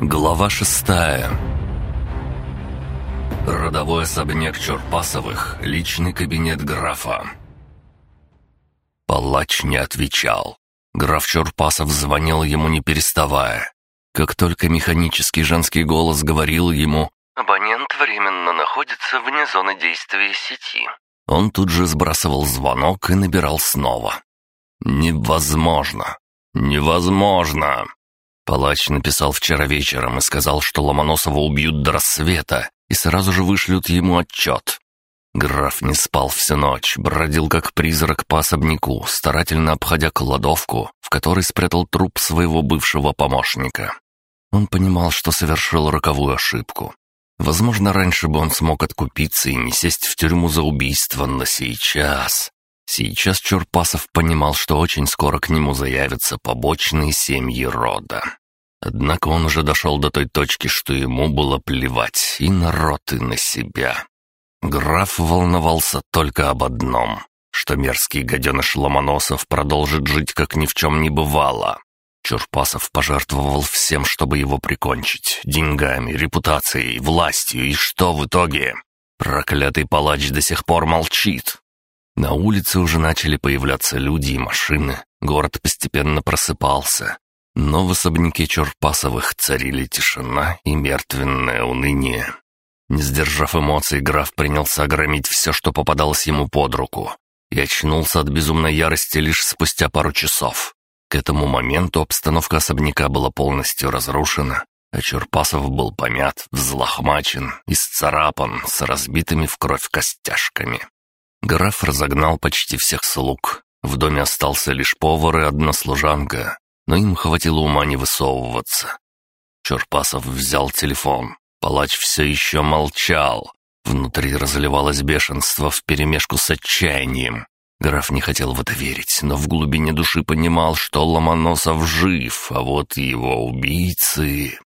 Глава шестая Родовой особняк Чурпасовых, личный кабинет графа. Палач не отвечал. Граф Чурпасов звонил ему не переставая. Как только механический женский голос говорил ему «Абонент временно находится вне зоны действия сети», он тут же сбрасывал звонок и набирал снова. «Невозможно! Невозможно!» Палач написал вчера вечером и сказал, что Ломоносова убьют до рассвета и сразу же вышлют ему отчет. Граф не спал всю ночь, бродил как призрак по особняку, старательно обходя кладовку, в которой спрятал труп своего бывшего помощника. Он понимал, что совершил роковую ошибку. Возможно, раньше бы он смог откупиться и не сесть в тюрьму за убийство, но сейчас... Сейчас Чурпасов понимал, что очень скоро к нему заявятся побочные семьи рода. Однако он уже дошел до той точки, что ему было плевать и на род, и на себя. Граф волновался только об одном, что мерзкий гаденыш Ломоносов продолжит жить, как ни в чем не бывало. Чурпасов пожертвовал всем, чтобы его прикончить. Деньгами, репутацией, властью. И что в итоге? Проклятый палач до сих пор молчит. На улице уже начали появляться люди и машины. Город постепенно просыпался. Но в особняке Чурпасовых царили тишина и мертвенное уныние. Не сдержав эмоций, граф принялся громить все, что попадалось ему под руку. И очнулся от безумной ярости лишь спустя пару часов. К этому моменту обстановка особняка была полностью разрушена, а Чурпасов был помят, взлохмачен, исцарапан, с разбитыми в кровь костяшками. Граф разогнал почти всех слуг. В доме остался лишь повар и одна служанка, но им хватило ума не высовываться. Чурпасов взял телефон. Палач все еще молчал. Внутри разливалось бешенство вперемешку с отчаянием. Граф не хотел в это верить, но в глубине души понимал, что Ломоносов жив, а вот его убийцы...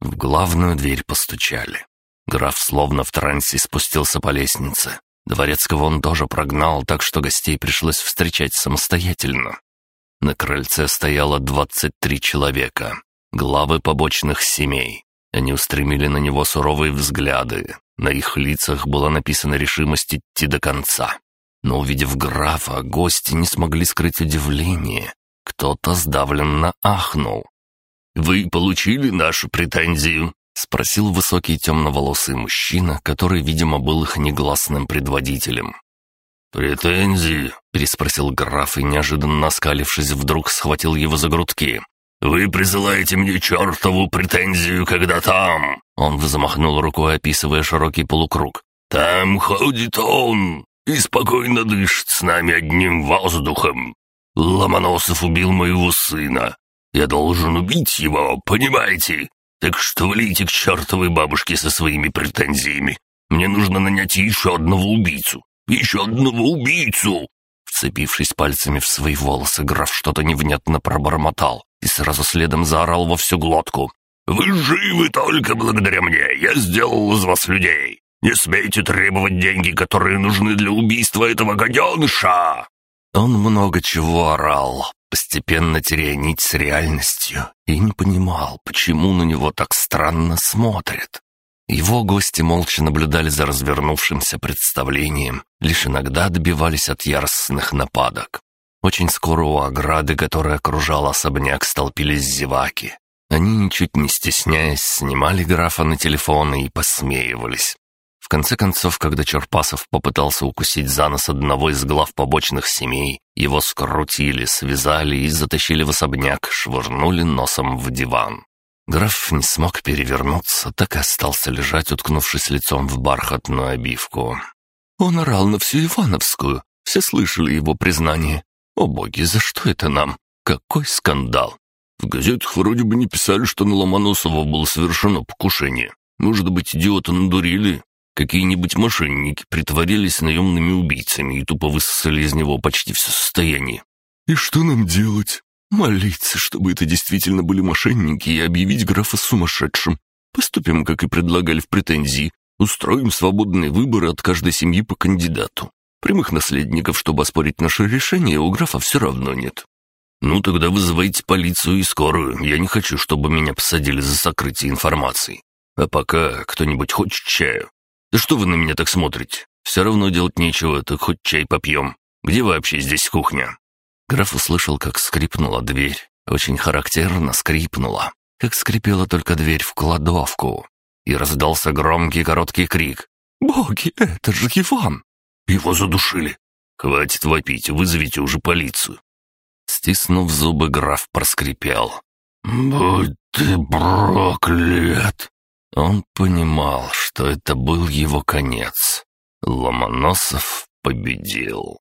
В главную дверь постучали. Граф словно в трансе спустился по лестнице. Дворецкого он тоже прогнал, так что гостей пришлось встречать самостоятельно. На крыльце стояло двадцать три человека, главы побочных семей. Они устремили на него суровые взгляды. На их лицах была написана решимость идти до конца. Но увидев графа, гости не смогли скрыть удивление. Кто-то сдавленно ахнул. «Вы получили нашу претензию?» — спросил высокий темноволосый мужчина, который, видимо, был их негласным предводителем. «Претензии?» — переспросил граф и, неожиданно оскалившись, вдруг схватил его за грудки. «Вы присылаете мне чертову претензию, когда там...» Он замахнул рукой, описывая широкий полукруг. «Там ходит он и спокойно дышит с нами одним воздухом. Ломоносов убил моего сына. Я должен убить его, понимаете? Так что влейте к чертовой бабушке со своими претензиями. Мне нужно нанять еще одного убийцу. Еще одного убийцу!» Вцепившись пальцами в свои волосы, граф что-то невнятно пробормотал и сразу следом заорал во всю глотку. «Вы живы только благодаря мне! Я сделал из вас людей! Не смейте требовать деньги, которые нужны для убийства этого гаденыша!» Он много чего орал, постепенно теряя нить с реальностью, и не понимал, почему на него так странно смотрят. Его гости молча наблюдали за развернувшимся представлением, лишь иногда добивались от яростных нападок. Очень скоро у ограды, которая окружала особняк, столпились зеваки. Они, ничуть не стесняясь, снимали графа на телефоны и посмеивались. В конце концов, когда Черпасов попытался укусить за нос одного из глав побочных семей, его скрутили, связали и затащили в особняк, швырнули носом в диван. Граф не смог перевернуться, так и остался лежать, уткнувшись лицом в бархатную обивку. Он орал на всю Ивановскую. Все слышали его признание. «О боги, за что это нам? Какой скандал!» В газетах вроде бы не писали, что на Ломоносова было совершено покушение. Может быть, идиота надурили? Какие-нибудь мошенники притворились наемными убийцами и тупо высосали из него почти все состояние. «И что нам делать?» Молиться, чтобы это действительно были мошенники и объявить графа сумасшедшим. Поступим, как и предлагали в претензии. Устроим свободные выборы от каждой семьи по кандидату. Прямых наследников, чтобы оспорить наше решение, у графа все равно нет. «Ну, тогда вызывайте полицию и скорую. Я не хочу, чтобы меня посадили за сокрытие информации. А пока кто-нибудь хочет чаю? Да что вы на меня так смотрите? Все равно делать нечего, так хоть чай попьем. Где вообще здесь кухня?» Граф услышал, как скрипнула дверь. Очень характерно скрипнула, как скрипела только дверь в кладовку. И раздался громкий короткий крик. «Боги, это же Иван!» «Его задушили!» «Хватит вопить, вызовите уже полицию!» Стиснув зубы, граф проскрипел. «Будь ты проклят!» Он понимал, что это был его конец. Ломоносов победил.